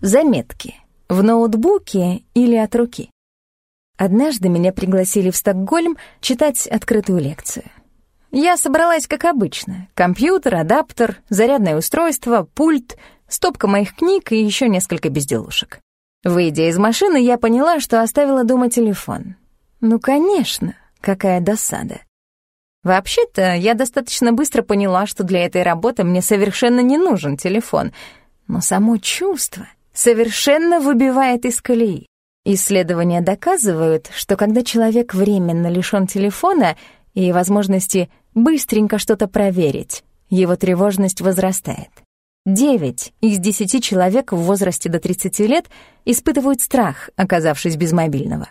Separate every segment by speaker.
Speaker 1: Заметки. В ноутбуке или от руки. Однажды меня пригласили в Стокгольм читать открытую лекцию. Я собралась как обычно. Компьютер, адаптер, зарядное устройство, пульт, стопка моих книг и еще несколько безделушек. Выйдя из машины, я поняла, что оставила дома телефон. Ну, конечно, какая досада. Вообще-то, я достаточно быстро поняла, что для этой работы мне совершенно не нужен телефон, но само чувство совершенно выбивает из колеи. Исследования доказывают, что когда человек временно лишён телефона и возможности быстренько что-то проверить, его тревожность возрастает. 9 из 10 человек в возрасте до 30 лет испытывают страх, оказавшись без мобильного.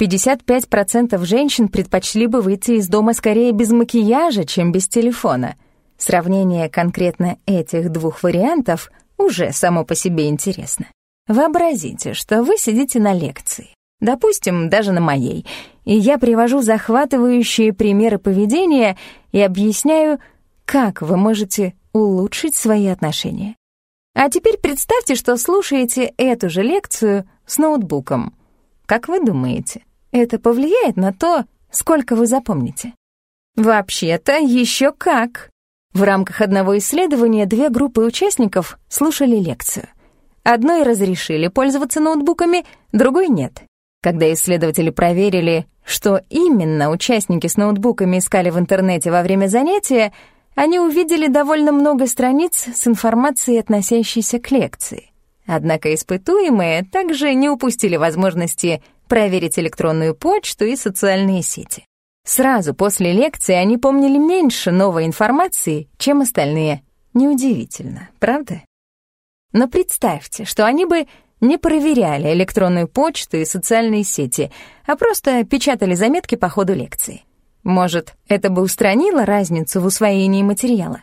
Speaker 1: 55% женщин предпочли бы выйти из дома скорее без макияжа, чем без телефона. Сравнение конкретно этих двух вариантов уже само по себе интересно. Вообразите, что вы сидите на лекции, допустим, даже на моей, и я привожу захватывающие примеры поведения и объясняю, как вы можете улучшить свои отношения. А теперь представьте, что слушаете эту же лекцию с ноутбуком. Как вы думаете, это повлияет на то, сколько вы запомните? Вообще-то еще как. В рамках одного исследования две группы участников слушали лекцию. Одной разрешили пользоваться ноутбуками, другой нет. Когда исследователи проверили, что именно участники с ноутбуками искали в интернете во время занятия, они увидели довольно много страниц с информацией, относящейся к лекции. Однако испытуемые также не упустили возможности проверить электронную почту и социальные сети. Сразу после лекции они помнили меньше новой информации, чем остальные. Неудивительно, правда? Но представьте, что они бы не проверяли электронную почту и социальные сети, а просто печатали заметки по ходу лекции. Может, это бы устранило разницу в усвоении материала?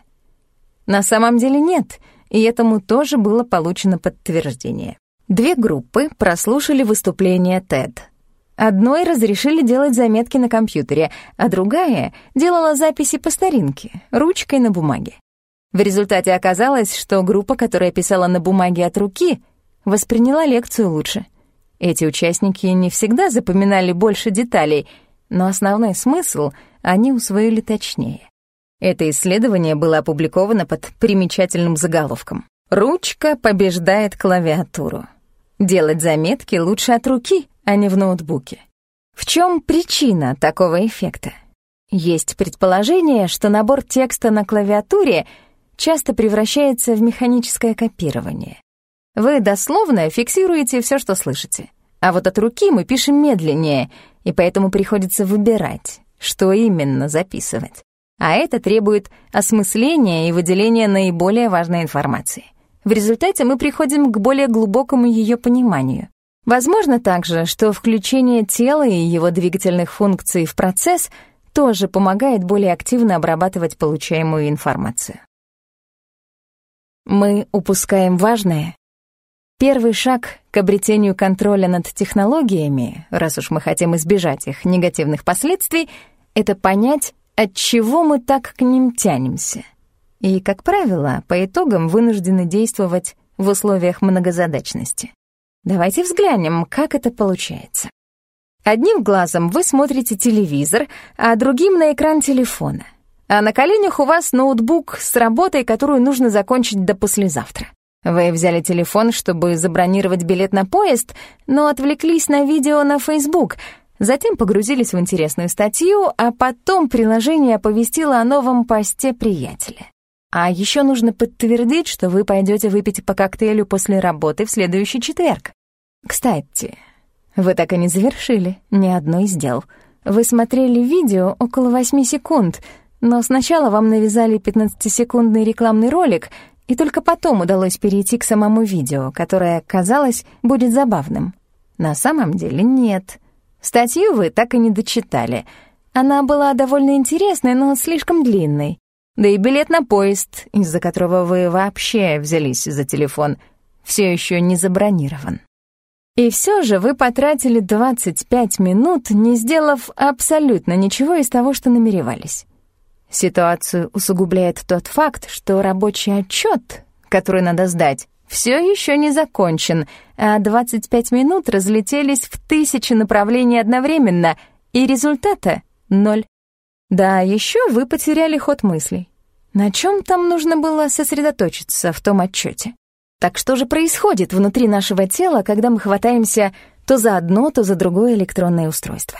Speaker 1: На самом деле нет, и этому тоже было получено подтверждение. Две группы прослушали выступление TED — Одной разрешили делать заметки на компьютере, а другая делала записи по старинке, ручкой на бумаге. В результате оказалось, что группа, которая писала на бумаге от руки, восприняла лекцию лучше. Эти участники не всегда запоминали больше деталей, но основной смысл они усвоили точнее. Это исследование было опубликовано под примечательным заголовком «Ручка побеждает клавиатуру». Делать заметки лучше от руки, а не в ноутбуке. В чем причина такого эффекта? Есть предположение, что набор текста на клавиатуре часто превращается в механическое копирование. Вы дословно фиксируете все, что слышите. А вот от руки мы пишем медленнее, и поэтому приходится выбирать, что именно записывать. А это требует осмысления и выделения наиболее важной информации. В результате мы приходим к более глубокому ее пониманию. Возможно также, что включение тела и его двигательных функций в процесс тоже помогает более активно обрабатывать получаемую информацию. Мы упускаем важное. Первый шаг к обретению контроля над технологиями, раз уж мы хотим избежать их негативных последствий, это понять, от чего мы так к ним тянемся. И, как правило, по итогам вынуждены действовать в условиях многозадачности. Давайте взглянем, как это получается. Одним глазом вы смотрите телевизор, а другим на экран телефона. А на коленях у вас ноутбук с работой, которую нужно закончить до послезавтра. Вы взяли телефон, чтобы забронировать билет на поезд, но отвлеклись на видео на Facebook, затем погрузились в интересную статью, а потом приложение оповестило о новом посте приятеля. А еще нужно подтвердить, что вы пойдете выпить по коктейлю после работы в следующий четверг. Кстати, вы так и не завершили ни одной из дел. Вы смотрели видео около восьми секунд, но сначала вам навязали 15-секундный рекламный ролик, и только потом удалось перейти к самому видео, которое, казалось, будет забавным. На самом деле нет. Статью вы так и не дочитали. Она была довольно интересной, но слишком длинной. Да и билет на поезд, из-за которого вы вообще взялись за телефон, все еще не забронирован. И все же вы потратили 25 минут, не сделав абсолютно ничего из того, что намеревались. Ситуацию усугубляет тот факт, что рабочий отчет, который надо сдать, все еще не закончен, а 25 минут разлетелись в тысячи направлений одновременно, и результата — ноль. Да, еще вы потеряли ход мыслей. На чем там нужно было сосредоточиться в том отчете? Так что же происходит внутри нашего тела, когда мы хватаемся то за одно, то за другое электронное устройство?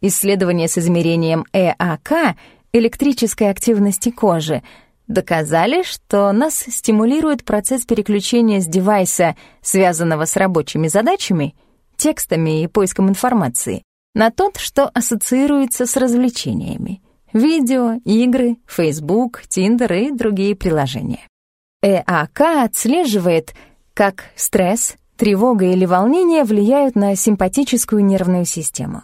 Speaker 1: Исследования с измерением ЭАК, электрической активности кожи, доказали, что нас стимулирует процесс переключения с девайса, связанного с рабочими задачами, текстами и поиском информации, на тот, что ассоциируется с развлечениями — видео, игры, Facebook, Tinder и другие приложения. ЭАК отслеживает, как стресс, тревога или волнение влияют на симпатическую нервную систему.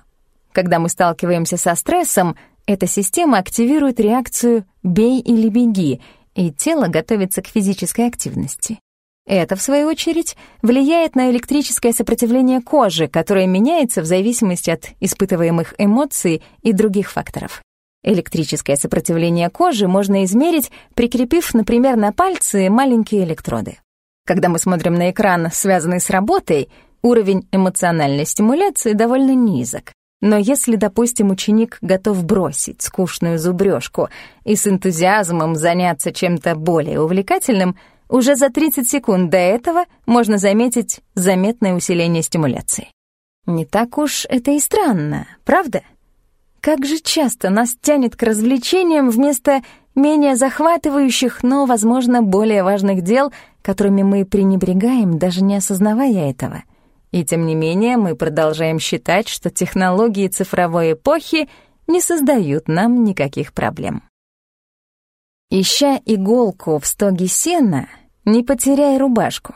Speaker 1: Когда мы сталкиваемся со стрессом, эта система активирует реакцию «бей или беги», и тело готовится к физической активности. Это, в свою очередь, влияет на электрическое сопротивление кожи, которое меняется в зависимости от испытываемых эмоций и других факторов. Электрическое сопротивление кожи можно измерить, прикрепив, например, на пальцы маленькие электроды. Когда мы смотрим на экран, связанный с работой, уровень эмоциональной стимуляции довольно низок. Но если, допустим, ученик готов бросить скучную зубрёжку и с энтузиазмом заняться чем-то более увлекательным, уже за 30 секунд до этого можно заметить заметное усиление стимуляции. Не так уж это и странно, правда? Как же часто нас тянет к развлечениям вместо менее захватывающих, но, возможно, более важных дел, которыми мы пренебрегаем, даже не осознавая этого. И тем не менее мы продолжаем считать, что технологии цифровой эпохи не создают нам никаких проблем. Ища иголку в стоге сена, не потеряй рубашку.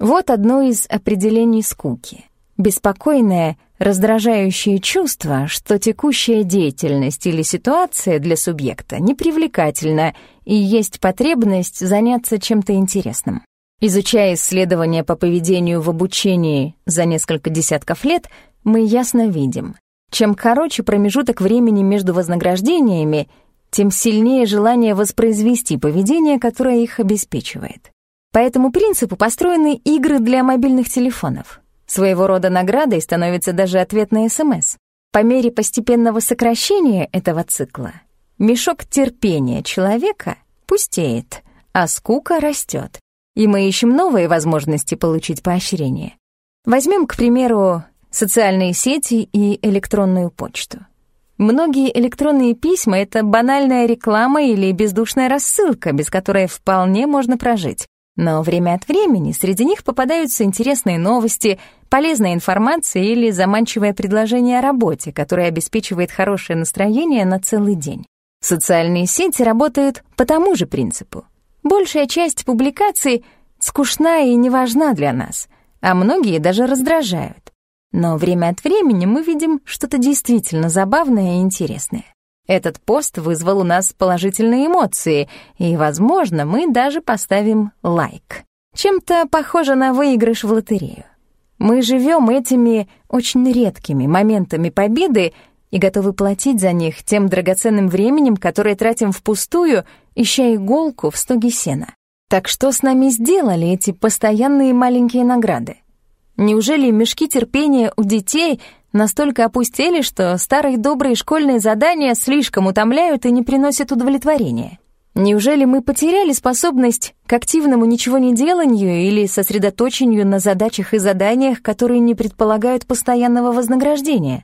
Speaker 1: Вот одно из определений скуки. Беспокойное, раздражающее чувство, что текущая деятельность или ситуация для субъекта непривлекательна и есть потребность заняться чем-то интересным. Изучая исследования по поведению в обучении за несколько десятков лет, мы ясно видим, чем короче промежуток времени между вознаграждениями, тем сильнее желание воспроизвести поведение, которое их обеспечивает. По этому принципу построены игры для мобильных телефонов — Своего рода наградой становится даже ответный СМС. По мере постепенного сокращения этого цикла мешок терпения человека пустеет, а скука растет, и мы ищем новые возможности получить поощрение. Возьмем, к примеру, социальные сети и электронную почту. Многие электронные письма — это банальная реклама или бездушная рассылка, без которой вполне можно прожить. Но время от времени среди них попадаются интересные новости, полезная информация или заманчивое предложение о работе, которое обеспечивает хорошее настроение на целый день. Социальные сети работают по тому же принципу. Большая часть публикаций скучна и не важна для нас, а многие даже раздражают. Но время от времени мы видим что-то действительно забавное и интересное. Этот пост вызвал у нас положительные эмоции, и, возможно, мы даже поставим лайк. Чем-то похоже на выигрыш в лотерею. Мы живем этими очень редкими моментами победы и готовы платить за них тем драгоценным временем, которое тратим впустую, ища иголку в стоге сена. Так что с нами сделали эти постоянные маленькие награды? Неужели мешки терпения у детей настолько опустели, что старые добрые школьные задания слишком утомляют и не приносят удовлетворения. Неужели мы потеряли способность к активному ничего не деланию или сосредоточению на задачах и заданиях, которые не предполагают постоянного вознаграждения?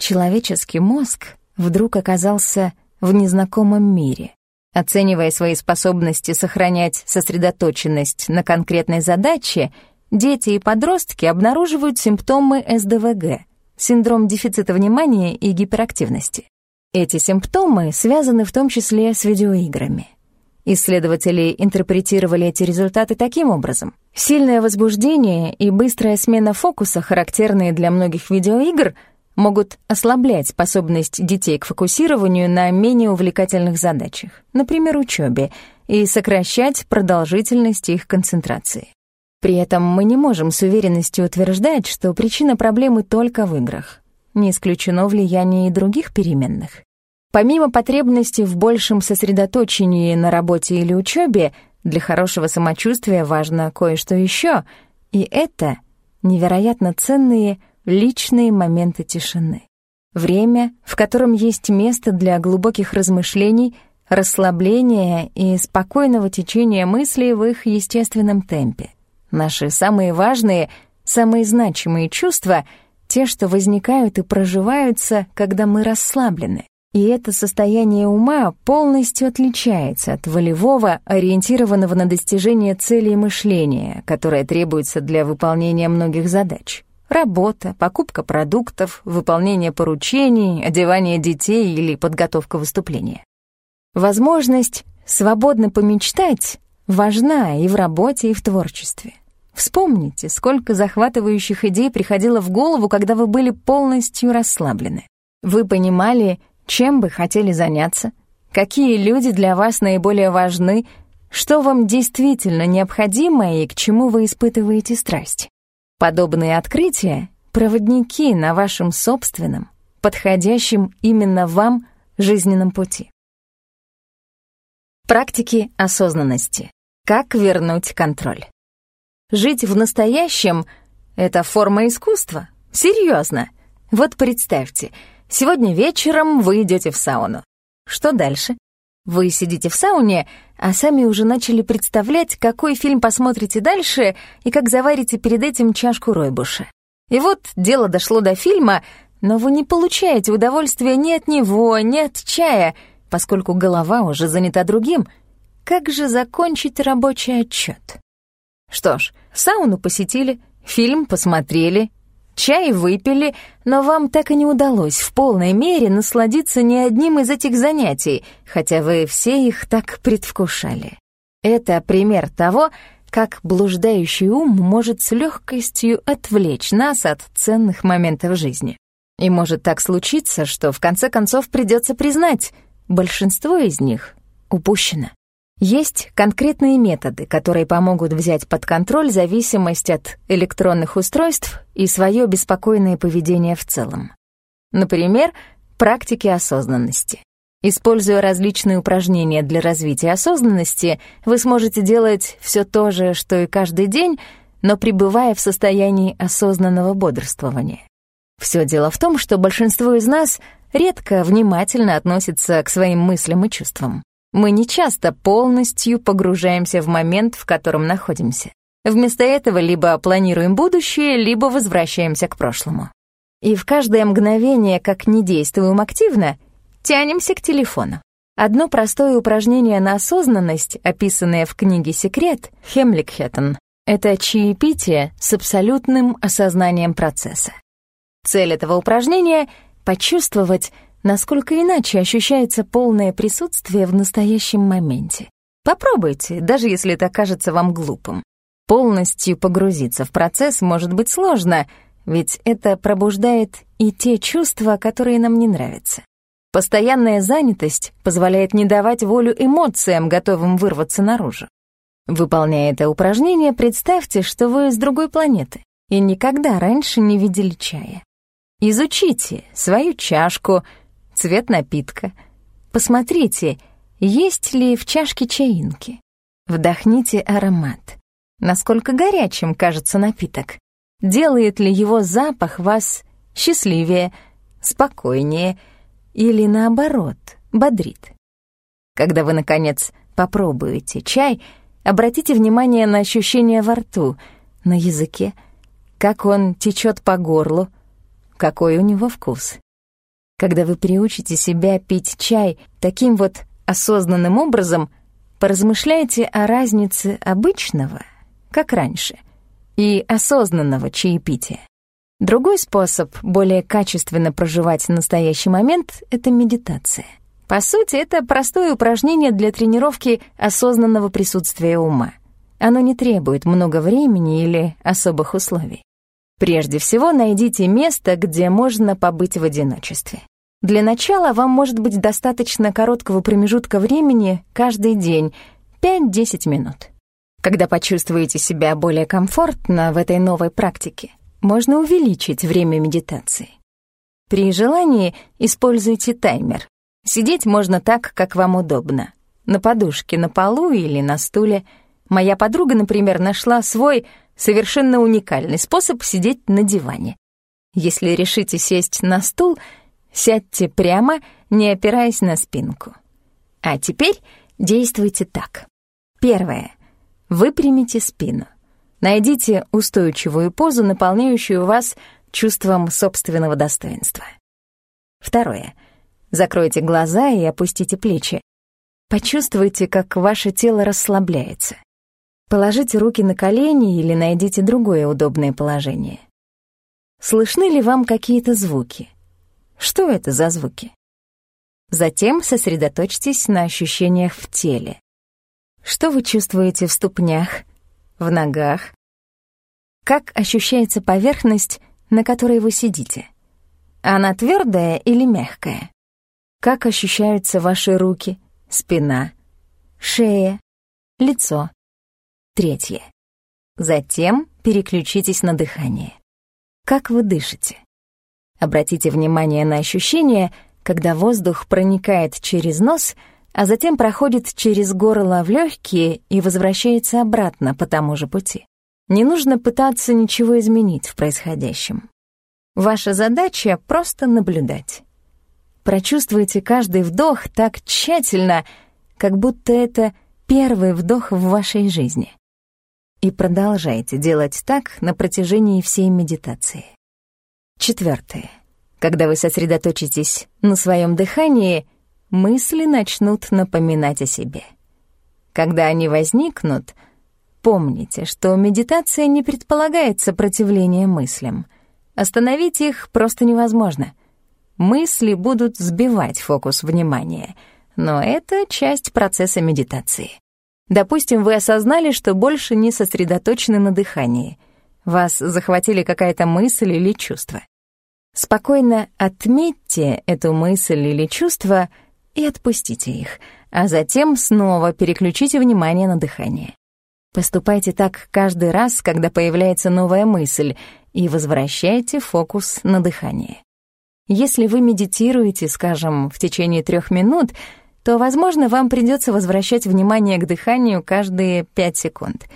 Speaker 1: Человеческий мозг вдруг оказался в незнакомом мире. Оценивая свои способности сохранять сосредоточенность на конкретной задаче, дети и подростки обнаруживают симптомы СДВГ — синдром дефицита внимания и гиперактивности. Эти симптомы связаны в том числе с видеоиграми. Исследователи интерпретировали эти результаты таким образом. Сильное возбуждение и быстрая смена фокуса, характерные для многих видеоигр, могут ослаблять способность детей к фокусированию на менее увлекательных задачах, например, учебе, и сокращать продолжительность их концентрации. При этом мы не можем с уверенностью утверждать, что причина проблемы только в играх. Не исключено влияние и других переменных. Помимо потребности в большем сосредоточении на работе или учебе, Для хорошего самочувствия важно кое-что еще, и это невероятно ценные личные моменты тишины. Время, в котором есть место для глубоких размышлений, расслабления и спокойного течения мыслей в их естественном темпе. Наши самые важные, самые значимые чувства — те, что возникают и проживаются, когда мы расслаблены. И это состояние ума полностью отличается от волевого, ориентированного на достижение целей мышления, которое требуется для выполнения многих задач. Работа, покупка продуктов, выполнение поручений, одевание детей или подготовка выступления. Возможность свободно помечтать важна и в работе, и в творчестве. Вспомните, сколько захватывающих идей приходило в голову, когда вы были полностью расслаблены. Вы понимали, чем бы хотели заняться? Какие люди для вас наиболее важны? Что вам действительно необходимо и к чему вы испытываете страсть? Подобные открытия — проводники на вашем собственном, подходящем именно вам жизненном пути. Практики осознанности. Как вернуть контроль? Жить в настоящем — это форма искусства. Серьезно. Вот представьте — Сегодня вечером вы идете в сауну. Что дальше? Вы сидите в сауне, а сами уже начали представлять, какой фильм посмотрите дальше и как заварите перед этим чашку ройбуша. И вот дело дошло до фильма, но вы не получаете удовольствия ни от него, ни от чая, поскольку голова уже занята другим. Как же закончить рабочий отчет? Что ж, сауну посетили, фильм посмотрели, Чай выпили, но вам так и не удалось в полной мере насладиться ни одним из этих занятий, хотя вы все их так предвкушали. Это пример того, как блуждающий ум может с легкостью отвлечь нас от ценных моментов жизни. И может так случиться, что в конце концов придется признать, большинство из них упущено. Есть конкретные методы, которые помогут взять под контроль зависимость от электронных устройств и свое беспокойное поведение в целом. Например, практики осознанности. Используя различные упражнения для развития осознанности, вы сможете делать все то же, что и каждый день, но пребывая в состоянии осознанного бодрствования. Все дело в том, что большинство из нас редко внимательно относится к своим мыслям и чувствам. Мы не часто полностью погружаемся в момент, в котором находимся. Вместо этого либо планируем будущее, либо возвращаемся к прошлому. И в каждое мгновение, как не действуем активно, тянемся к телефону. Одно простое упражнение на осознанность, описанное в книге «Секрет» Хемликхеттен, это чаепитие с абсолютным осознанием процесса. Цель этого упражнения — почувствовать, насколько иначе ощущается полное присутствие в настоящем моменте. Попробуйте, даже если это кажется вам глупым. Полностью погрузиться в процесс может быть сложно, ведь это пробуждает и те чувства, которые нам не нравятся. Постоянная занятость позволяет не давать волю эмоциям, готовым вырваться наружу. Выполняя это упражнение, представьте, что вы с другой планеты и никогда раньше не видели чая. Изучите свою чашку — цвет напитка. Посмотрите, есть ли в чашке чаинки. Вдохните аромат. Насколько горячим кажется напиток. Делает ли его запах вас счастливее, спокойнее или, наоборот, бодрит? Когда вы, наконец, попробуете чай, обратите внимание на ощущения во рту, на языке, как он течет по горлу, какой у него вкус. Когда вы приучите себя пить чай таким вот осознанным образом, поразмышляйте о разнице обычного, как раньше, и осознанного чаепития. Другой способ более качественно проживать настоящий момент — это медитация. По сути, это простое упражнение для тренировки осознанного присутствия ума. Оно не требует много времени или особых условий. Прежде всего, найдите место, где можно побыть в одиночестве. Для начала вам может быть достаточно короткого промежутка времени каждый день, 5-10 минут. Когда почувствуете себя более комфортно в этой новой практике, можно увеличить время медитации. При желании используйте таймер. Сидеть можно так, как вам удобно. на подушке на полу или на стуле. Моя подруга, например, нашла свой совершенно уникальный способ сидеть на диване. Если решите сесть на стул, сядьте прямо, не опираясь на спинку. А теперь действуйте так. Первое. Выпрямите спину. Найдите устойчивую позу, наполняющую вас чувством собственного достоинства. Второе. Закройте глаза и опустите плечи. Почувствуйте, как ваше тело расслабляется. Положите руки на колени или найдите другое удобное положение. Слышны ли вам какие-то звуки? Что это за звуки? Затем сосредоточьтесь на ощущениях в теле. Что вы чувствуете в ступнях, в ногах? Как ощущается поверхность, на которой вы сидите? Она твердая или мягкая? Как ощущаются ваши руки, спина, шея, лицо? Третье. Затем переключитесь на дыхание. Как вы дышите? Обратите внимание на ощущения, когда воздух проникает через нос, а затем проходит через горло в легкие и возвращается обратно по тому же пути. Не нужно пытаться ничего изменить в происходящем. Ваша задача — просто наблюдать. Прочувствуйте каждый вдох так тщательно, как будто это первый вдох в вашей жизни. И продолжайте делать так на протяжении всей медитации. Четвертое. Когда вы сосредоточитесь на своем дыхании, мысли начнут напоминать о себе. Когда они возникнут, помните, что медитация не предполагает сопротивления мыслям. Остановить их просто невозможно. Мысли будут сбивать фокус внимания, но это часть процесса медитации. Допустим, вы осознали, что больше не сосредоточены на дыхании. Вас захватили какая-то мысль или чувство. Спокойно отметьте эту мысль или чувство и отпустите их, а затем снова переключите внимание на дыхание. Поступайте так каждый раз, когда появляется новая мысль, и возвращайте фокус на дыхание. Если вы медитируете, скажем, в течение трех минут, то, возможно, вам придется возвращать внимание к дыханию каждые пять секунд.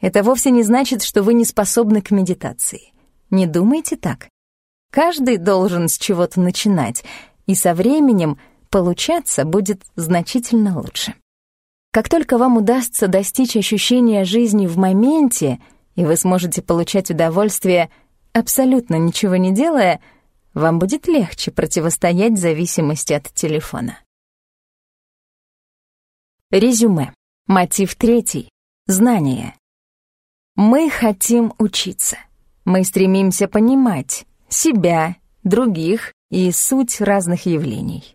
Speaker 1: Это вовсе не значит, что вы не способны к медитации. Не думайте так. Каждый должен с чего-то начинать, и со временем получаться будет значительно лучше. Как только вам удастся достичь ощущения жизни в моменте, и вы сможете получать удовольствие, абсолютно ничего не делая, вам будет легче противостоять зависимости от телефона. Резюме. Мотив третий. Знание. Мы хотим учиться. Мы стремимся понимать, себя, других и суть разных явлений.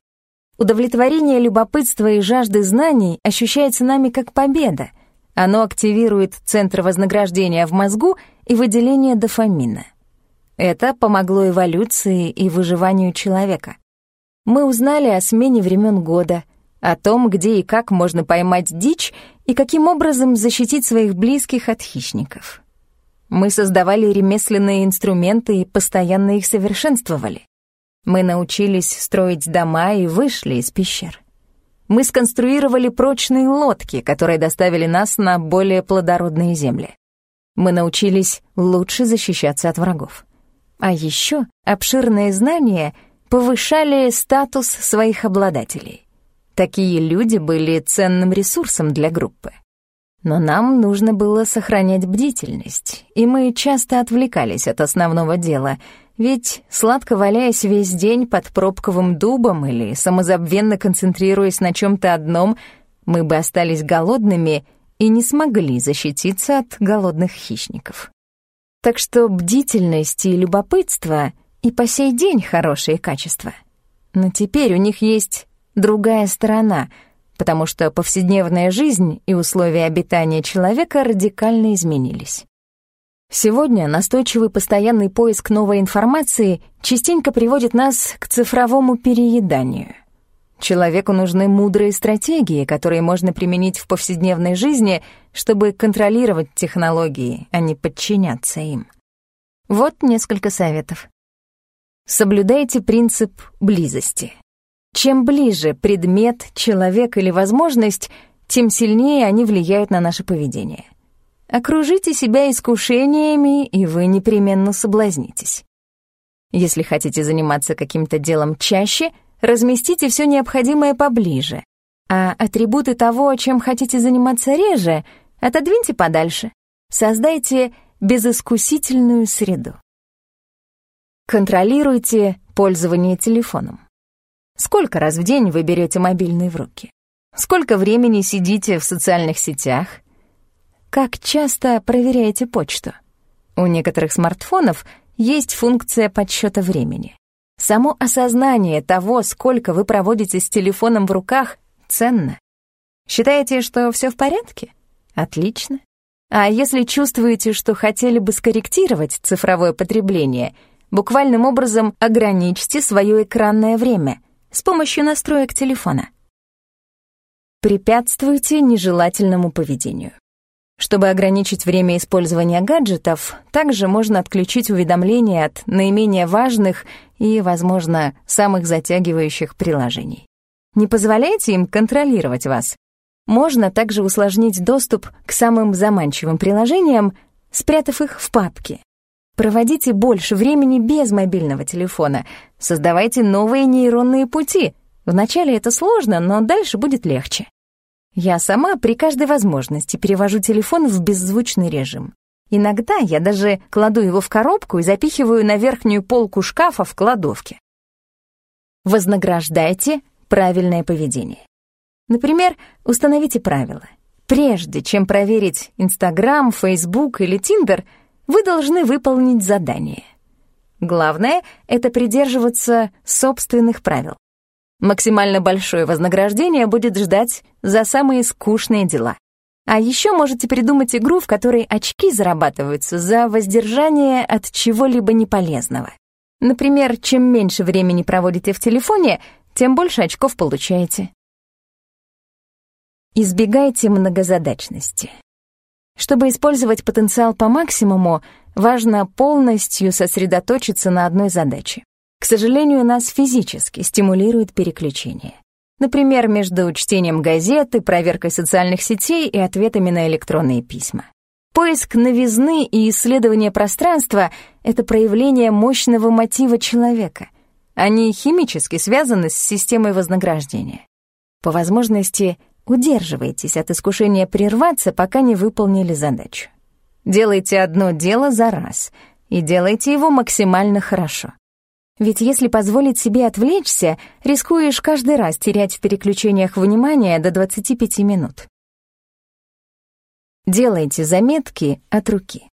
Speaker 1: Удовлетворение любопытства и жажды знаний ощущается нами как победа. Оно активирует центр вознаграждения в мозгу и выделение дофамина. Это помогло эволюции и выживанию человека. Мы узнали о смене времен года, о том, где и как можно поймать дичь и каким образом защитить своих близких от хищников. Мы создавали ремесленные инструменты и постоянно их совершенствовали. Мы научились строить дома и вышли из пещер. Мы сконструировали прочные лодки, которые доставили нас на более плодородные земли. Мы научились лучше защищаться от врагов. А еще обширные знания повышали статус своих обладателей. Такие люди были ценным ресурсом для группы. Но нам нужно было сохранять бдительность, и мы часто отвлекались от основного дела, ведь, сладко валяясь весь день под пробковым дубом или самозабвенно концентрируясь на чем-то одном, мы бы остались голодными и не смогли защититься от голодных хищников. Так что бдительность и любопытство и по сей день хорошие качества. Но теперь у них есть другая сторона — потому что повседневная жизнь и условия обитания человека радикально изменились. Сегодня настойчивый постоянный поиск новой информации частенько приводит нас к цифровому перееданию. Человеку нужны мудрые стратегии, которые можно применить в повседневной жизни, чтобы контролировать технологии, а не подчиняться им. Вот несколько советов. Соблюдайте принцип близости. Чем ближе предмет, человек или возможность, тем сильнее они влияют на наше поведение. Окружите себя искушениями, и вы непременно соблазнитесь. Если хотите заниматься каким-то делом чаще, разместите все необходимое поближе, а атрибуты того, чем хотите заниматься реже, отодвиньте подальше. Создайте безыскусительную среду. Контролируйте пользование телефоном. Сколько раз в день вы берете мобильный в руки? Сколько времени сидите в социальных сетях? Как часто проверяете почту? У некоторых смартфонов есть функция подсчета времени. Само осознание того, сколько вы проводите с телефоном в руках, ценно. Считаете, что все в порядке? Отлично. А если чувствуете, что хотели бы скорректировать цифровое потребление, буквальным образом ограничьте свое экранное время с помощью настроек телефона. Препятствуйте нежелательному поведению. Чтобы ограничить время использования гаджетов, также можно отключить уведомления от наименее важных и, возможно, самых затягивающих приложений. Не позволяйте им контролировать вас. Можно также усложнить доступ к самым заманчивым приложениям, спрятав их в папке. Проводите больше времени без мобильного телефона, создавайте новые нейронные пути. Вначале это сложно, но дальше будет легче. Я сама при каждой возможности перевожу телефон в беззвучный режим. Иногда я даже кладу его в коробку и запихиваю на верхнюю полку шкафа в кладовке. Вознаграждайте правильное поведение. Например, установите правила. Прежде чем проверить Инстаграм, Фейсбук или Тиндер, вы должны выполнить задание. Главное — это придерживаться собственных правил. Максимально большое вознаграждение будет ждать за самые скучные дела. А еще можете придумать игру, в которой очки зарабатываются за воздержание от чего-либо неполезного. Например, чем меньше времени проводите в телефоне, тем больше очков получаете. Избегайте многозадачности. Чтобы использовать потенциал по максимуму, важно полностью сосредоточиться на одной задаче. К сожалению, нас физически стимулирует переключение. Например, между чтением газеты, проверкой социальных сетей и ответами на электронные письма. Поиск новизны и исследование пространства — это проявление мощного мотива человека. Они химически связаны с системой вознаграждения. По возможности, Удерживайтесь от искушения прерваться, пока не выполнили задачу. Делайте одно дело за раз и делайте его максимально хорошо. Ведь если позволить себе отвлечься, рискуешь каждый раз терять в переключениях внимания до 25 минут. Делайте заметки от руки.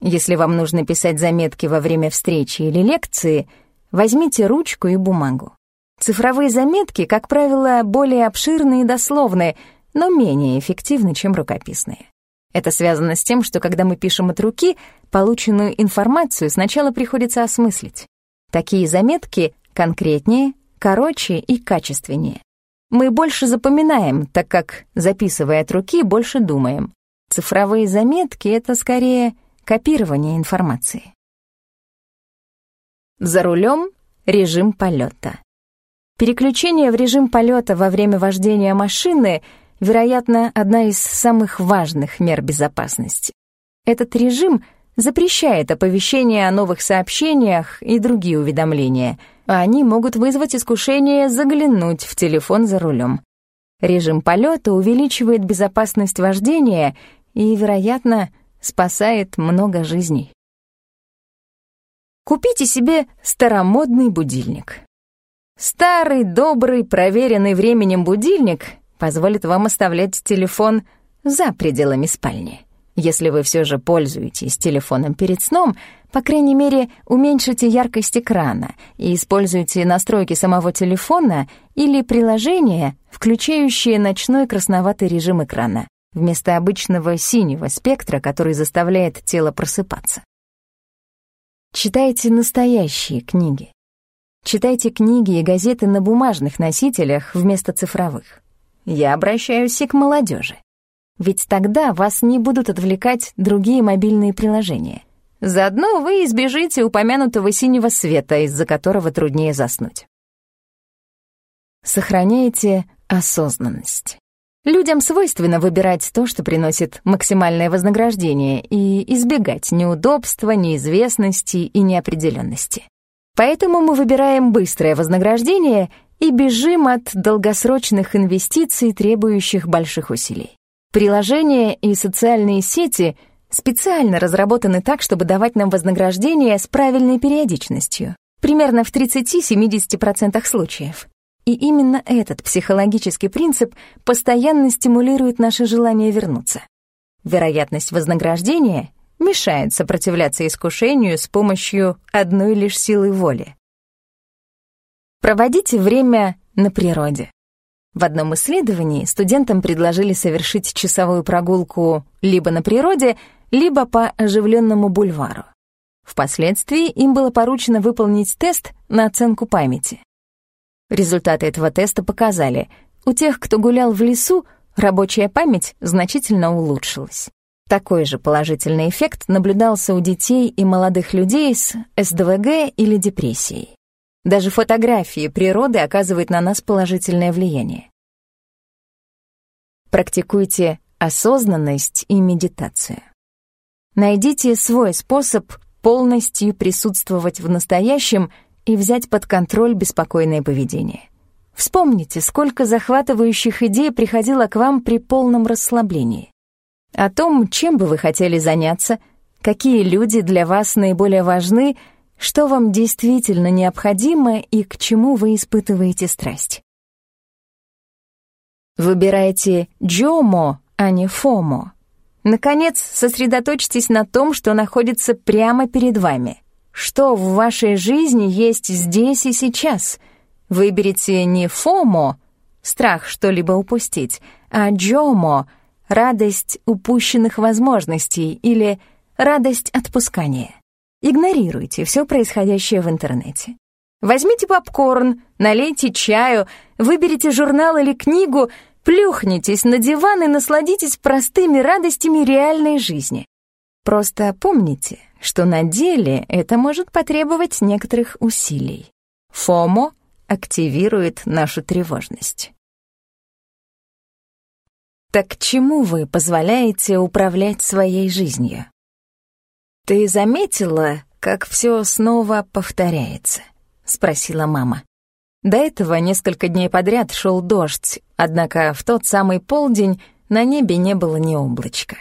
Speaker 1: Если вам нужно писать заметки во время встречи или лекции, возьмите ручку и бумагу. Цифровые заметки, как правило, более обширные и дословные, но менее эффективны, чем рукописные. Это связано с тем, что когда мы пишем от руки, полученную информацию сначала приходится осмыслить. Такие заметки конкретнее, короче и качественнее. Мы больше запоминаем, так как, записывая от руки, больше думаем. Цифровые заметки — это скорее копирование информации. За рулем режим полета. Переключение в режим полета во время вождения машины, вероятно, одна из самых важных мер безопасности. Этот режим запрещает оповещения о новых сообщениях и другие уведомления, а они могут вызвать искушение заглянуть в телефон за рулем. Режим полета увеличивает безопасность вождения и, вероятно, спасает много жизней. Купите себе старомодный будильник. Старый, добрый, проверенный временем будильник позволит вам оставлять телефон за пределами спальни. Если вы все же пользуетесь телефоном перед сном, по крайней мере, уменьшите яркость экрана и используйте настройки самого телефона или приложения, включающие ночной красноватый режим экрана, вместо обычного синего спектра, который заставляет тело просыпаться. Читайте настоящие книги. Читайте книги и газеты на бумажных носителях вместо цифровых. Я обращаюсь и к молодежи. Ведь тогда вас не будут отвлекать другие мобильные приложения. Заодно вы избежите упомянутого синего света, из-за которого труднее заснуть. Сохраняйте осознанность. Людям свойственно выбирать то, что приносит максимальное вознаграждение, и избегать неудобства, неизвестности и неопределенности. Поэтому мы выбираем быстрое вознаграждение и бежим от долгосрочных инвестиций, требующих больших усилий. Приложения и социальные сети специально разработаны так, чтобы давать нам вознаграждение с правильной периодичностью, примерно в 30-70% случаев. И именно этот психологический принцип постоянно стимулирует наше желание вернуться. Вероятность вознаграждения мешает сопротивляться искушению с помощью одной лишь силы воли. Проводите время на природе. В одном исследовании студентам предложили совершить часовую прогулку либо на природе, либо по оживленному бульвару. Впоследствии им было поручено выполнить тест на оценку памяти. Результаты этого теста показали, у тех, кто гулял в лесу, рабочая память значительно улучшилась. Такой же положительный эффект наблюдался у детей и молодых людей с СДВГ или депрессией. Даже фотографии природы оказывают на нас положительное влияние. Практикуйте осознанность и медитацию. Найдите свой способ полностью присутствовать в настоящем и взять под контроль беспокойное поведение. Вспомните, сколько захватывающих идей приходило к вам при полном расслаблении. О том, чем бы вы хотели заняться, какие люди для вас наиболее важны, что вам действительно необходимо и к чему вы испытываете страсть. Выбирайте джомо, а не фомо. Наконец, сосредоточьтесь на том, что находится прямо перед вами — что в вашей жизни есть здесь и сейчас. Выберите не фомо, страх что-либо упустить, а джомо, радость упущенных возможностей или радость отпускания. Игнорируйте все происходящее в интернете. Возьмите попкорн, налейте чаю, выберите журнал или книгу, плюхнитесь на диван и насладитесь простыми радостями реальной жизни. Просто помните, что на деле это может потребовать некоторых усилий. ФОМО активирует нашу тревожность. Так чему вы позволяете управлять своей жизнью? Ты заметила, как все снова повторяется? Спросила мама. До этого несколько дней подряд шел дождь, однако в тот самый полдень на небе не было ни облачка.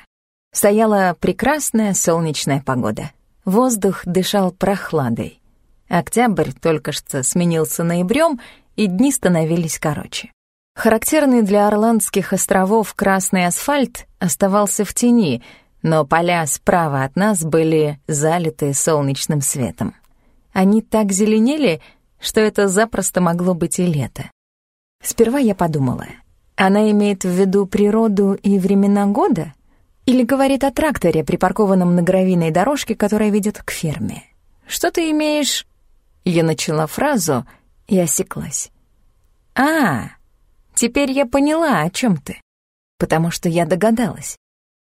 Speaker 1: Стояла прекрасная солнечная погода. Воздух дышал прохладой. Октябрь только что сменился ноябрем, и дни становились короче. Характерный для Орландских островов красный асфальт оставался в тени, но поля справа от нас были залиты солнечным светом. Они так зеленели, что это запросто могло быть и лето. Сперва я подумала, она имеет в виду природу и времена года? Или говорит о тракторе, припаркованном на гравийной дорожке, которая ведет к ферме. «Что ты имеешь...» Я начала фразу и осеклась. «А, теперь я поняла, о чем ты. Потому что я догадалась.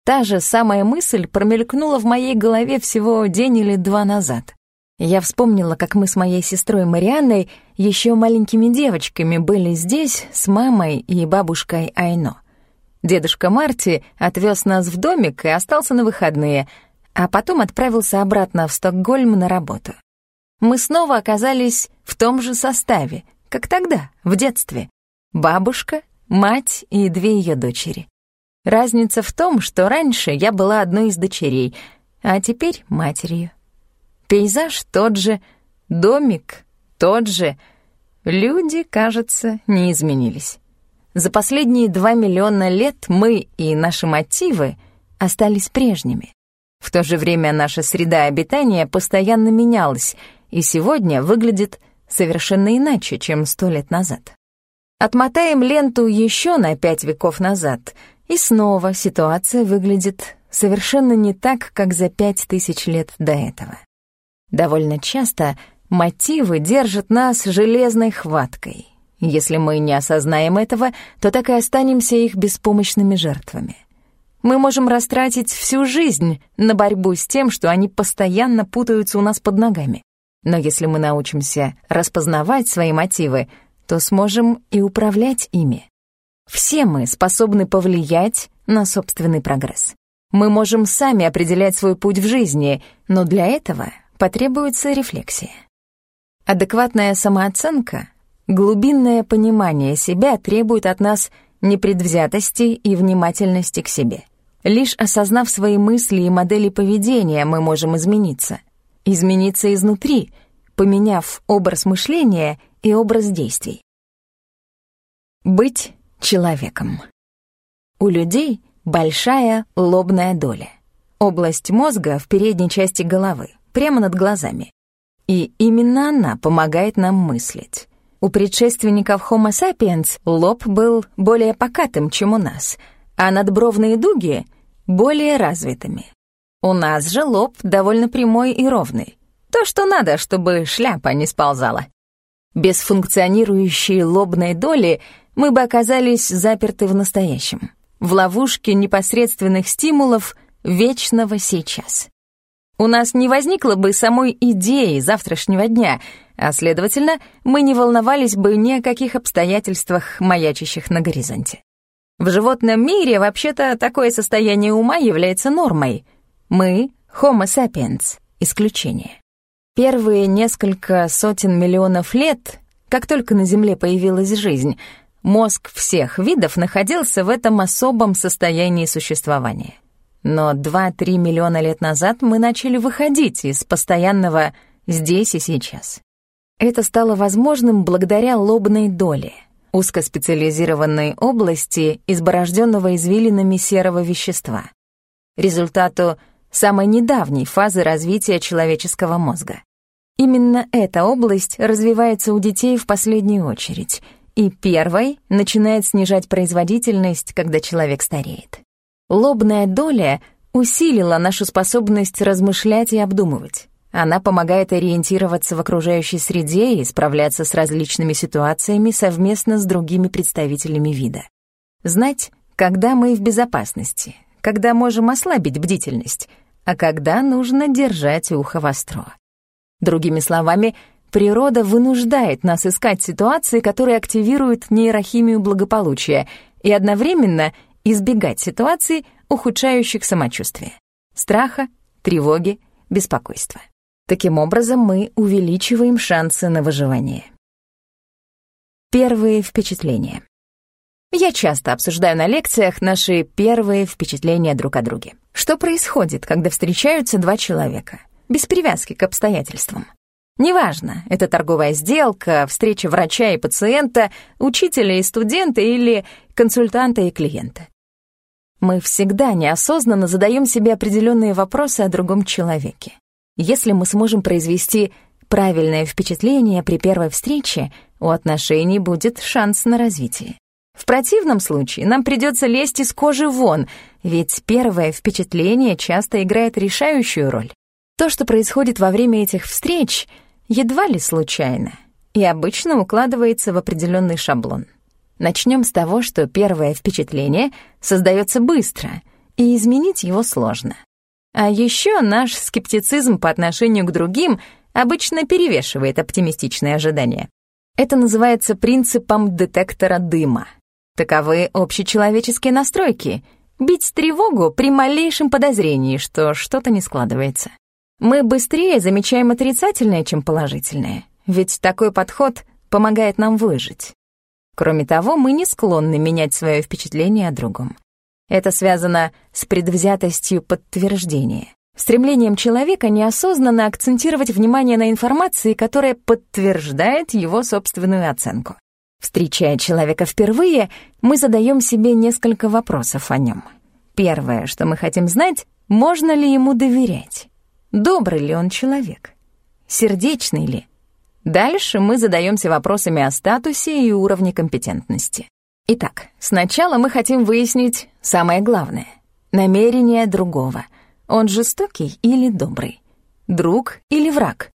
Speaker 1: Та же самая мысль промелькнула в моей голове всего день или два назад. Я вспомнила, как мы с моей сестрой Марианной еще маленькими девочками были здесь с мамой и бабушкой Айно. Дедушка Марти отвез нас в домик и остался на выходные, а потом отправился обратно в Стокгольм на работу. Мы снова оказались в том же составе, как тогда, в детстве. Бабушка, мать и две ее дочери. Разница в том, что раньше я была одной из дочерей, а теперь матерью. Пейзаж тот же, домик тот же. Люди, кажется, не изменились. За последние два миллиона лет мы и наши мотивы остались прежними. В то же время наша среда обитания постоянно менялась и сегодня выглядит совершенно иначе, чем сто лет назад. Отмотаем ленту еще на пять веков назад, и снова ситуация выглядит совершенно не так, как за пять тысяч лет до этого. Довольно часто мотивы держат нас железной хваткой, если мы не осознаем этого, то так и останемся их беспомощными жертвами. Мы можем растратить всю жизнь на борьбу с тем, что они постоянно путаются у нас под ногами. Но если мы научимся распознавать свои мотивы, то сможем и управлять ими. Все мы способны повлиять на собственный прогресс. Мы можем сами определять свой путь в жизни, но для этого потребуется рефлексия. Адекватная самооценка, глубинное понимание себя требует от нас непредвзятости и внимательности к себе. Лишь осознав свои мысли и модели поведения, мы можем измениться. Измениться изнутри, поменяв образ мышления и образ действий. Быть человеком. У людей большая лобная доля. Область мозга в передней части головы, прямо над глазами. И именно она помогает нам мыслить. У предшественников Homo sapiens лоб был более покатым, чем у нас — а надбровные дуги более развитыми. У нас же лоб довольно прямой и ровный. То, что надо, чтобы шляпа не сползала. Без функционирующей лобной доли мы бы оказались заперты в настоящем, в ловушке непосредственных стимулов вечного сейчас. У нас не возникло бы самой идеи завтрашнего дня, а, следовательно, мы не волновались бы ни о каких обстоятельствах, маячащих на горизонте. В животном мире вообще-то такое состояние ума является нормой. Мы — Homo sapiens, исключение. Первые несколько сотен миллионов лет, как только на Земле появилась жизнь, мозг всех видов находился в этом особом состоянии существования. Но 2-3 миллиона лет назад мы начали выходить из постоянного «здесь и сейчас». Это стало возможным благодаря лобной доле — узкоспециализированной области изборожденного извилинами серого вещества, результату самой недавней фазы развития человеческого мозга. Именно эта область развивается у детей в последнюю очередь, и первой начинает снижать производительность, когда человек стареет. Лобная доля усилила нашу способность размышлять и обдумывать. Она помогает ориентироваться в окружающей среде и справляться с различными ситуациями совместно с другими представителями вида. Знать, когда мы в безопасности, когда можем ослабить бдительность, а когда нужно держать ухо востро. Другими словами, природа вынуждает нас искать ситуации, которые активируют нейрохимию благополучия, и одновременно избегать ситуаций, ухудшающих самочувствие. Страха, тревоги, беспокойства. Таким образом, мы увеличиваем шансы на выживание. Первые впечатления. Я часто обсуждаю на лекциях наши первые впечатления друг о друге. Что происходит, когда встречаются два человека, без привязки к обстоятельствам? Неважно, это торговая сделка, встреча врача и пациента, учителя и студента или консультанта и клиента. Мы всегда неосознанно задаем себе определенные вопросы о другом человеке. Если мы сможем произвести правильное впечатление при первой встрече, у отношений будет шанс на развитие. В противном случае нам придется лезть из кожи вон, ведь первое впечатление часто играет решающую роль. То, что происходит во время этих встреч, едва ли случайно и обычно укладывается в определенный шаблон. Начнем с того, что первое впечатление создается быстро, и изменить его сложно. А еще наш скептицизм по отношению к другим обычно перевешивает оптимистичные ожидания. Это называется принципом детектора дыма. Таковы общечеловеческие настройки — бить тревогу при малейшем подозрении, что что-то не складывается. Мы быстрее замечаем отрицательное, чем положительное, ведь такой подход помогает нам выжить. Кроме того, мы не склонны менять свое впечатление о другом. Это связано с предвзятостью подтверждения, стремлением человека неосознанно акцентировать внимание на информации, которая подтверждает его собственную оценку. Встречая человека впервые, мы задаем себе несколько вопросов о нем. Первое, что мы хотим знать, можно ли ему доверять? Добрый ли он человек? Сердечный ли? Дальше мы задаемся вопросами о статусе и уровне компетентности. Итак, сначала мы хотим выяснить самое главное — намерение другого. Он жестокий или добрый? Друг или враг?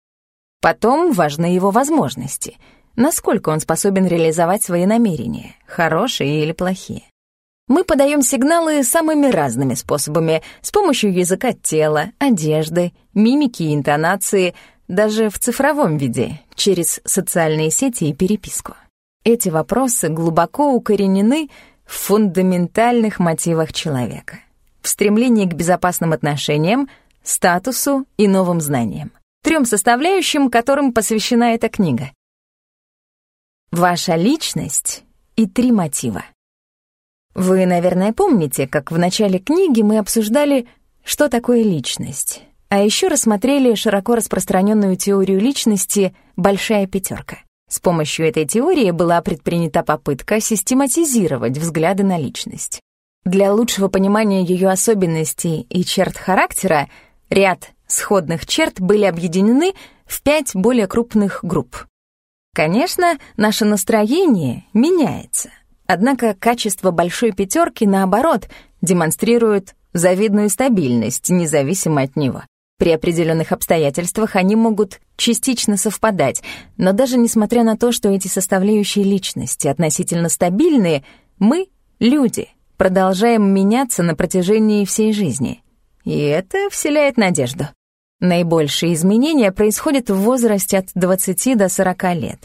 Speaker 1: Потом важны его возможности. Насколько он способен реализовать свои намерения, хорошие или плохие. Мы подаем сигналы самыми разными способами, с помощью языка тела, одежды, мимики и интонации, даже в цифровом виде, через социальные сети и переписку. эти вопросы глубоко укоренены в фундаментальных мотивах человека, в стремлении к безопасным отношениям, статусу и новым знаниям, трем составляющим, которым посвящена эта книга. Ваша личность и три мотива. Вы, наверное, помните, как в начале книги мы обсуждали, что такое личность, а еще рассмотрели широко распространенную теорию личности «большая пятерка». С помощью этой теории была предпринята попытка систематизировать взгляды на личность. Для лучшего понимания ее особенностей и черт характера ряд сходных черт были объединены в пять более крупных групп. Конечно, наше настроение меняется, однако качество большой пятерки, наоборот, демонстрирует завидную стабильность, независимо от него. При определенных обстоятельствах они могут частично совпадать, но даже несмотря на то, что эти составляющие личности относительно стабильные, мы, люди, продолжаем меняться на протяжении всей жизни. И это вселяет надежду. Наибольшие изменения происходят в возрасте от 20 до 40 лет.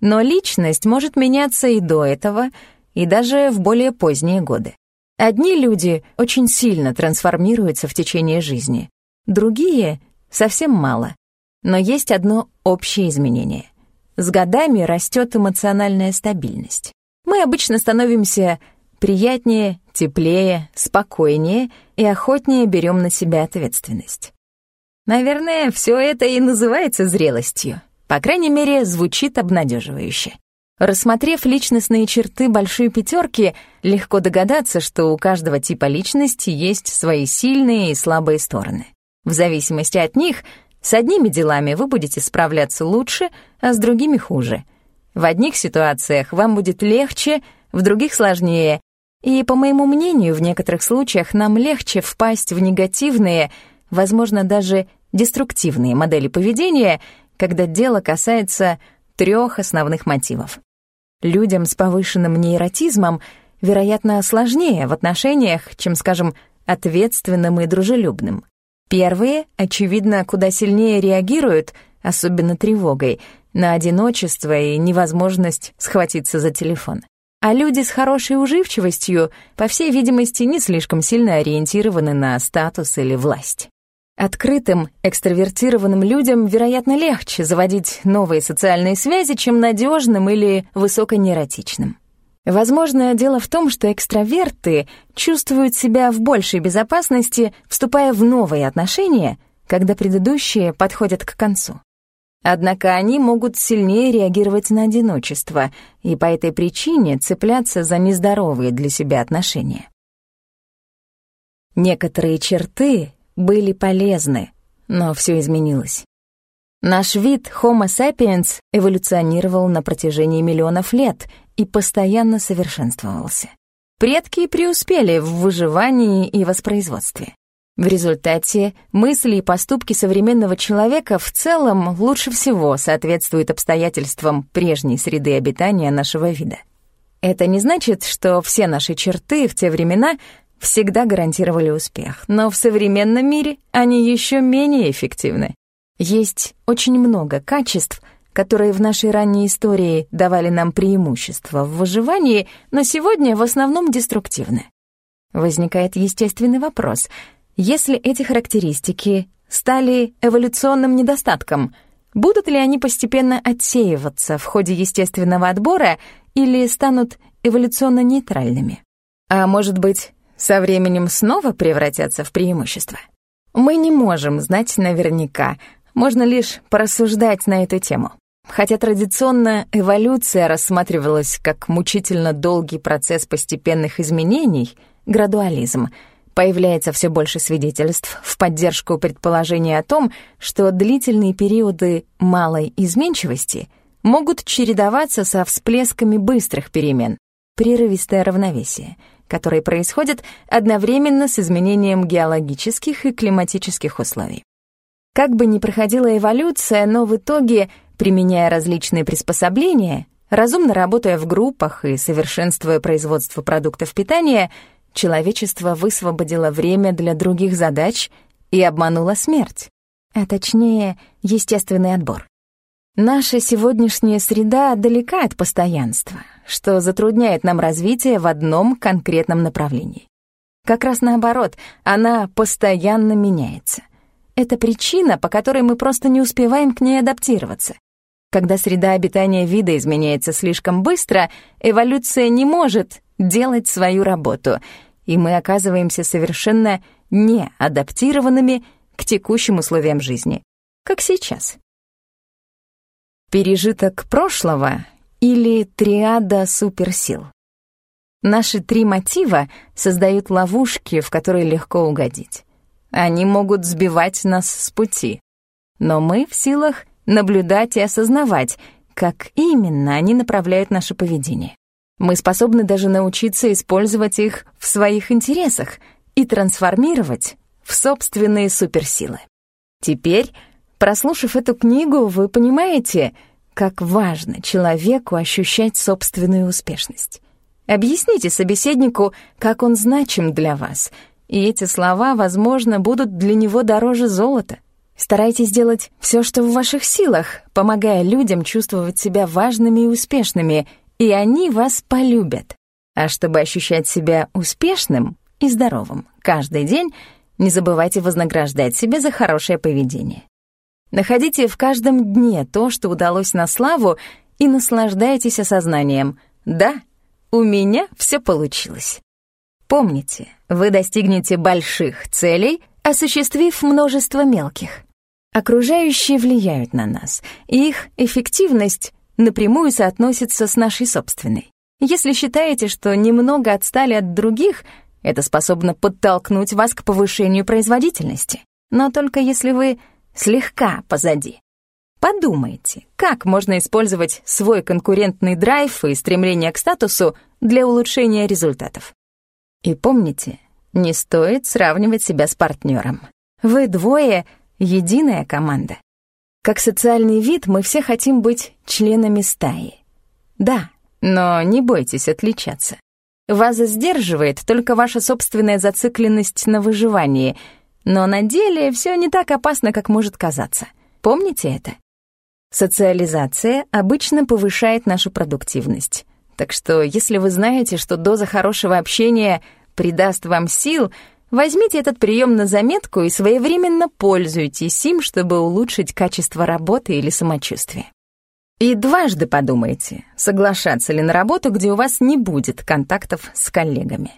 Speaker 1: Но личность может меняться и до этого, и даже в более поздние годы. Одни люди очень сильно трансформируются в течение жизни, другие — совсем мало. Но есть одно общее изменение. С годами растет эмоциональная стабильность. Мы обычно становимся приятнее, теплее, спокойнее и охотнее берем на себя ответственность. Наверное, все это и называется зрелостью. По крайней мере, звучит обнадеживающе. Рассмотрев личностные черты большой пятерки, легко догадаться, что у каждого типа личности есть свои сильные и слабые стороны. В зависимости от них, с одними делами вы будете справляться лучше, а с другими хуже. В одних ситуациях вам будет легче, в других сложнее. И, по моему мнению, в некоторых случаях нам легче впасть в негативные, возможно, даже деструктивные модели поведения, когда дело касается трех основных мотивов. Людям с повышенным нейротизмом, вероятно, сложнее в отношениях, чем, скажем, ответственным и дружелюбным. Первые, очевидно, куда сильнее реагируют, особенно тревогой, на одиночество и невозможность схватиться за телефон. А люди с хорошей уживчивостью, по всей видимости, не слишком сильно ориентированы на статус или власть. Открытым, экстравертированным людям, вероятно, легче заводить новые социальные связи, чем надежным или высоконейротичным. Возможно, дело в том, что экстраверты чувствуют себя в большей безопасности, вступая в новые отношения, когда предыдущие подходят к концу. Однако они могут сильнее реагировать на одиночество и по этой причине цепляться за нездоровые для себя отношения. Некоторые черты были полезны, но все изменилось. Наш вид Homo sapiens эволюционировал на протяжении миллионов лет и постоянно совершенствовался. Предки преуспели в выживании и воспроизводстве. В результате мысли и поступки современного человека в целом лучше всего соответствуют обстоятельствам прежней среды обитания нашего вида. Это не значит, что все наши черты в те времена всегда гарантировали успех, но в современном мире они еще менее эффективны. Есть очень много качеств, которые в нашей ранней истории давали нам преимущество в выживании, но сегодня в основном деструктивны. Возникает естественный вопрос. Если эти характеристики стали эволюционным недостатком, будут ли они постепенно отсеиваться в ходе естественного отбора или станут эволюционно нейтральными? А может быть, со временем снова превратятся в преимущество? Мы не можем знать наверняка, можно лишь порассуждать на эту тему. Хотя традиционно эволюция рассматривалась как мучительно долгий процесс постепенных изменений, градуализм, появляется все больше свидетельств в поддержку предположения о том, что длительные периоды малой изменчивости могут чередоваться со всплесками быстрых перемен, прерывистое равновесие, которые происходят одновременно с изменением геологических и климатических условий. Как бы ни проходила эволюция, но в итоге, применяя различные приспособления, разумно работая в группах и совершенствуя производство продуктов питания, человечество высвободило время для других задач и обмануло смерть, а точнее, естественный отбор. Наша сегодняшняя среда далека от постоянства, что затрудняет нам развитие в одном конкретном направлении. Как раз наоборот, она постоянно меняется. Это причина, по которой мы просто не успеваем к ней адаптироваться. Когда среда обитания вида изменяется слишком быстро, эволюция не может делать свою работу, и мы оказываемся совершенно неадаптированными к текущим условиям жизни, как сейчас. Пережиток прошлого или триада суперсил. Наши три мотива создают ловушки, в которые легко угодить. Они могут сбивать нас с пути. Но мы в силах наблюдать и осознавать, как именно они направляют наше поведение. Мы способны даже научиться использовать их в своих интересах и трансформировать в собственные суперсилы. Теперь Прослушав эту книгу, вы понимаете, как важно человеку ощущать собственную успешность. Объясните собеседнику, как он значим для вас, и эти слова, возможно, будут для него дороже золота. Старайтесь делать все, что в ваших силах, помогая людям чувствовать себя важными и успешными, и они вас полюбят. А чтобы ощущать себя успешным и здоровым каждый день, не забывайте вознаграждать себя за хорошее поведение. Находите в каждом дне то, что удалось на славу, и наслаждайтесь осознанием. Да, у меня все получилось. Помните, вы достигнете больших целей, осуществив множество мелких. Окружающие влияют на нас, и их эффективность напрямую соотносится с нашей собственной. Если считаете, что немного отстали от других, это способно подтолкнуть вас к повышению производительности. Но только если вы слегка позади. Подумайте, как можно использовать свой конкурентный драйв и стремление к статусу для улучшения результатов. И помните, не стоит сравнивать себя с партнером. Вы двое — единая команда. Как социальный вид мы все хотим быть членами стаи. Да, но не бойтесь отличаться. Вас сдерживает только ваша собственная зацикленность на выживании — но на деле все не так опасно, как может казаться. Помните это? Социализация обычно повышает нашу продуктивность. Так что, если вы знаете, что доза хорошего общения придаст вам сил, возьмите этот прием на заметку и своевременно пользуйтесь им, чтобы улучшить качество работы или самочувствия. И дважды подумайте, соглашаться ли на работу, где у вас не будет контактов с коллегами.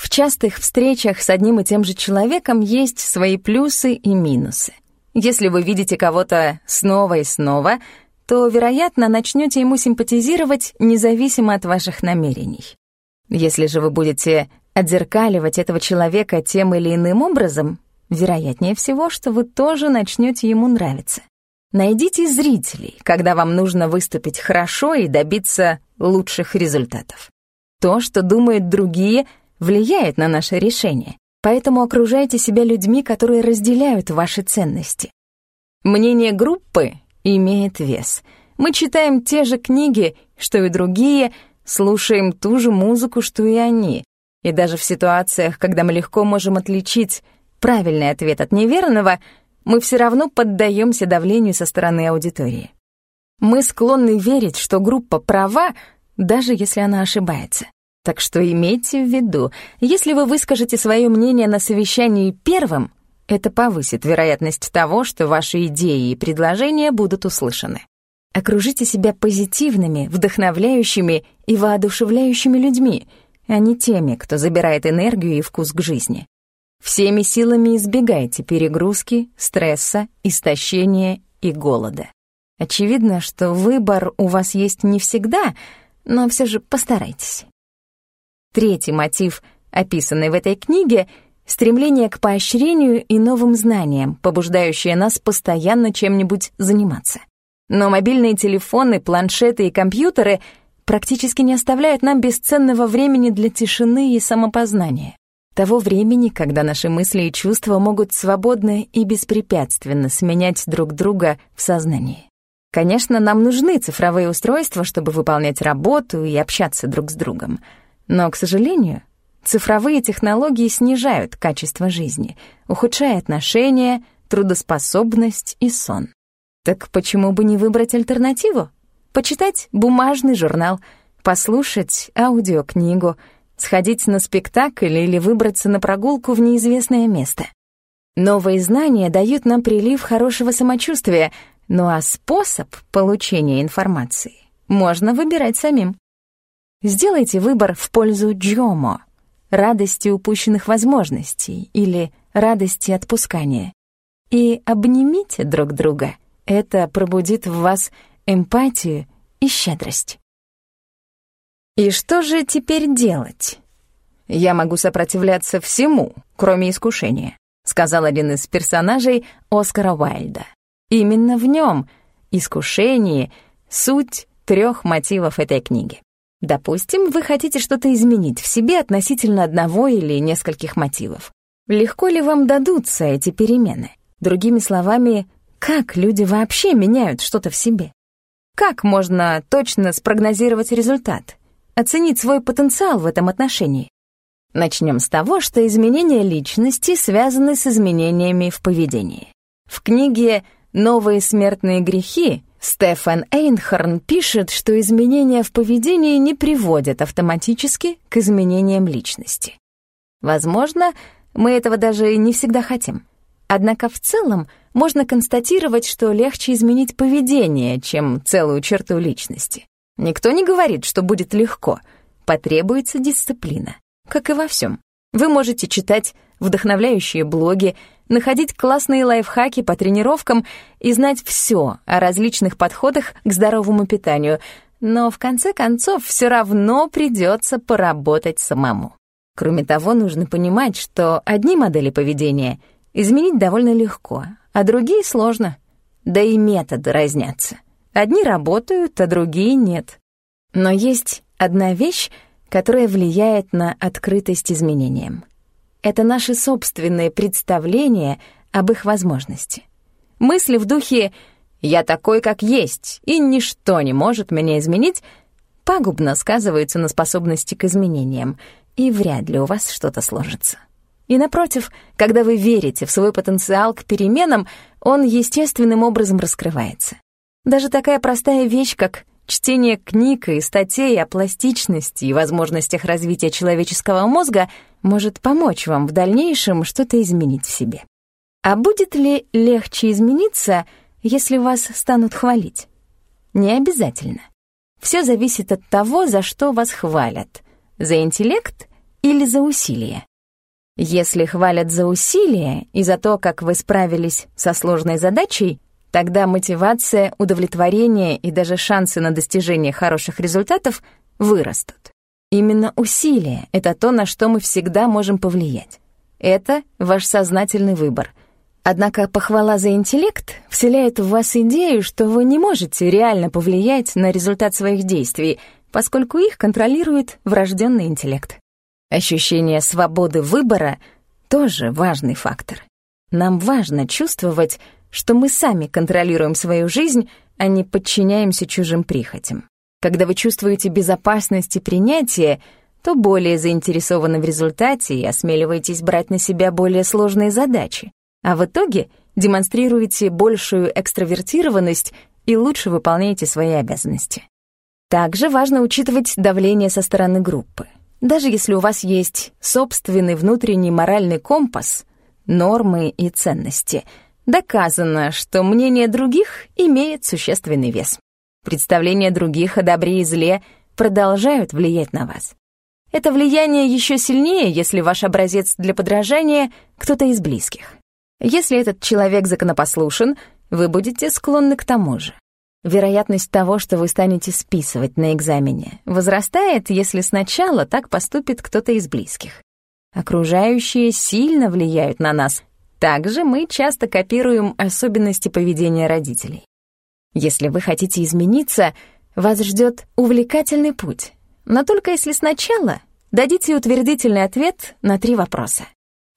Speaker 1: В частых встречах с одним и тем же человеком есть свои плюсы и минусы. Если вы видите кого-то снова и снова, то, вероятно, начнете ему симпатизировать независимо от ваших намерений. Если же вы будете отзеркаливать этого человека тем или иным образом, вероятнее всего, что вы тоже начнете ему нравиться. Найдите зрителей, когда вам нужно выступить хорошо и добиться лучших результатов. То, что думают другие — влияет на наше решение, поэтому окружайте себя людьми, которые разделяют ваши ценности. Мнение группы имеет вес. Мы читаем те же книги, что и другие, слушаем ту же музыку, что и они. И даже в ситуациях, когда мы легко можем отличить правильный ответ от неверного, мы все равно поддаемся давлению со стороны аудитории. Мы склонны верить, что группа права, даже если она ошибается. Так что имейте в виду, если вы выскажете свое мнение на совещании первым, это повысит вероятность того, что ваши идеи и предложения будут услышаны. Окружите себя позитивными, вдохновляющими и воодушевляющими людьми, а не теми, кто забирает энергию и вкус к жизни. Всеми силами избегайте перегрузки, стресса, истощения и голода. Очевидно, что выбор у вас есть не всегда, но все же постарайтесь. Третий мотив, описанный в этой книге, стремление к поощрению и новым знаниям, побуждающее нас постоянно чем-нибудь заниматься. Но мобильные телефоны, планшеты и компьютеры практически не оставляют нам бесценного времени для тишины и самопознания. Того времени, когда наши мысли и чувства могут свободно и беспрепятственно сменять друг друга в сознании. Конечно, нам нужны цифровые устройства, чтобы выполнять работу и общаться друг с другом — но, к сожалению, цифровые технологии снижают качество жизни, ухудшая отношения, трудоспособность и сон. Так почему бы не выбрать альтернативу? Почитать бумажный журнал, послушать аудиокнигу, сходить на спектакль или выбраться на прогулку в неизвестное место. Новые знания дают нам прилив хорошего самочувствия, ну а способ получения информации можно выбирать самим. Сделайте выбор в пользу Джомо, радости упущенных возможностей или радости отпускания. И обнимите друг друга. Это пробудит в вас эмпатию и щедрость. И что же теперь делать? Я могу сопротивляться всему, кроме искушения, сказал один из персонажей Оскара Уайльда. Именно в нем, искушение, суть трех мотивов этой книги. Допустим, вы хотите что-то изменить в себе относительно одного или нескольких мотивов. Легко ли вам дадутся эти перемены? Другими словами, как люди вообще меняют что-то в себе? Как можно точно спрогнозировать результат? Оценить свой потенциал в этом отношении? Начнем с того, что изменения личности связаны с изменениями в поведении. В книге «Новые смертные грехи» Стефан Эйнхорн пишет, что изменения в поведении не приводят автоматически к изменениям личности. Возможно, мы этого даже не всегда хотим. Однако в целом можно констатировать, что легче изменить поведение, чем целую черту личности. Никто не говорит, что будет легко. Потребуется дисциплина, как и во всем. Вы можете читать вдохновляющие блоги, находить классные лайфхаки по тренировкам и знать все о различных подходах к здоровому питанию, но в конце концов все равно придется поработать самому. Кроме того, нужно понимать, что одни модели поведения изменить довольно легко, а другие сложно. Да и методы разнятся. Одни работают, а другие нет. Но есть одна вещь, которая влияет на открытость изменениям это наши собственные представления об их возможности. Мысли в духе «я такой, как есть, и ничто не может меня изменить» пагубно сказываются на способности к изменениям, и вряд ли у вас что-то сложится. И напротив, когда вы верите в свой потенциал к переменам, он естественным образом раскрывается. Даже такая простая вещь, как чтение книг и статей о пластичности и возможностях развития человеческого мозга — может помочь вам в дальнейшем что-то изменить в себе. А будет ли легче измениться, если вас станут хвалить? Не обязательно. Все зависит от того, за что вас хвалят. За интеллект или за усилие. Если хвалят за усилие и за то, как вы справились со сложной задачей, тогда мотивация, удовлетворение и даже шансы на достижение хороших результатов вырастут. Именно усилие — это то, на что мы всегда можем повлиять. Это ваш сознательный выбор. Однако похвала за интеллект вселяет в вас идею, что вы не можете реально повлиять на результат своих действий, поскольку их контролирует врожденный интеллект. Ощущение свободы выбора — тоже важный фактор. Нам важно чувствовать, что мы сами контролируем свою жизнь, а не подчиняемся чужим прихотям. Когда вы чувствуете безопасность и принятие, то более заинтересованы в результате и осмеливаетесь брать на себя более сложные задачи, а в итоге демонстрируете большую экстравертированность и лучше выполняете свои обязанности. Также важно учитывать давление со стороны группы. Даже если у вас есть собственный внутренний моральный компас, нормы и ценности, доказано, что мнение других имеет существенный вес. Представления других о добре и зле продолжают влиять на вас. Это влияние еще сильнее, если ваш образец для подражания кто-то из близких. Если этот человек законопослушен, вы будете склонны к тому же. Вероятность того, что вы станете списывать на экзамене, возрастает, если сначала так поступит кто-то из близких. Окружающие сильно влияют на нас. Также мы часто копируем особенности поведения родителей. Если вы хотите измениться, вас ждет увлекательный путь. Но только если сначала дадите утвердительный ответ на три вопроса.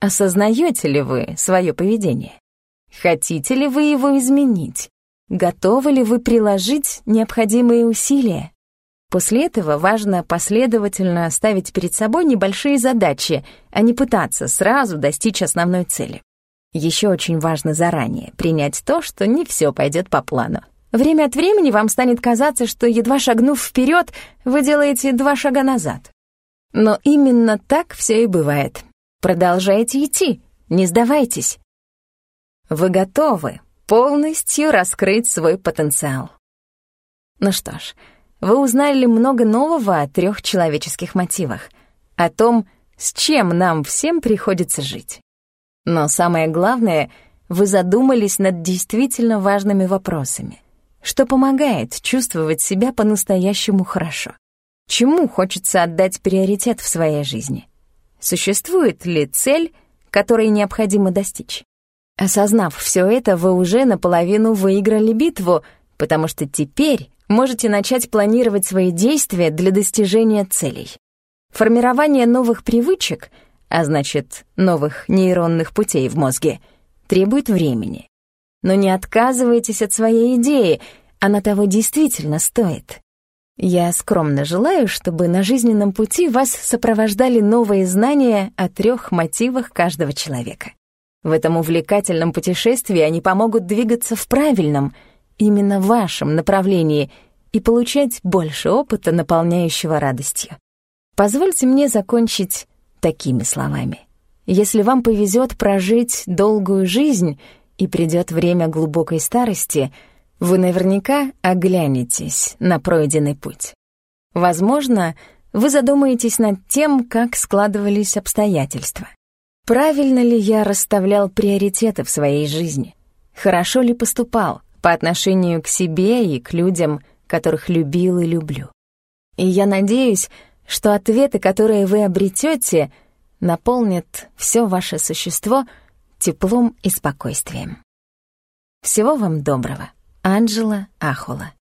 Speaker 1: Осознаете ли вы свое поведение? Хотите ли вы его изменить? Готовы ли вы приложить необходимые усилия? После этого важно последовательно ставить перед собой небольшие задачи, а не пытаться сразу достичь основной цели. Еще очень важно заранее принять то, что не все пойдет по плану. Время от времени вам станет казаться, что, едва шагнув вперед, вы делаете два шага назад. Но именно так все и бывает. Продолжайте идти, не сдавайтесь. Вы готовы полностью раскрыть свой потенциал. Ну что ж, вы узнали много нового о трех человеческих мотивах, о том, с чем нам всем приходится жить. Но самое главное, вы задумались над действительно важными вопросами. Что помогает чувствовать себя по-настоящему хорошо? Чему хочется отдать приоритет в своей жизни? Существует ли цель, которой необходимо достичь? Осознав все это, вы уже наполовину выиграли битву, потому что теперь можете начать планировать свои действия для достижения целей. Формирование новых привычек — а значит, новых нейронных путей в мозге, требует времени. Но не отказывайтесь от своей идеи, она того действительно стоит. Я скромно желаю, чтобы на жизненном пути вас сопровождали новые знания о трех мотивах каждого человека. В этом увлекательном путешествии они помогут двигаться в правильном, именно вашем направлении и получать больше опыта, наполняющего радостью. Позвольте мне закончить такими словами. Если вам повезет прожить долгую жизнь и придет время глубокой старости, вы наверняка оглянетесь на пройденный путь. Возможно, вы задумаетесь над тем, как складывались обстоятельства. Правильно ли я расставлял приоритеты в своей жизни? Хорошо ли поступал по отношению к себе и к людям, которых любил и люблю? И я надеюсь, что ответы, которые вы обретете, наполнят все ваше существо теплом и спокойствием. Всего вам доброго. Анджела Ахола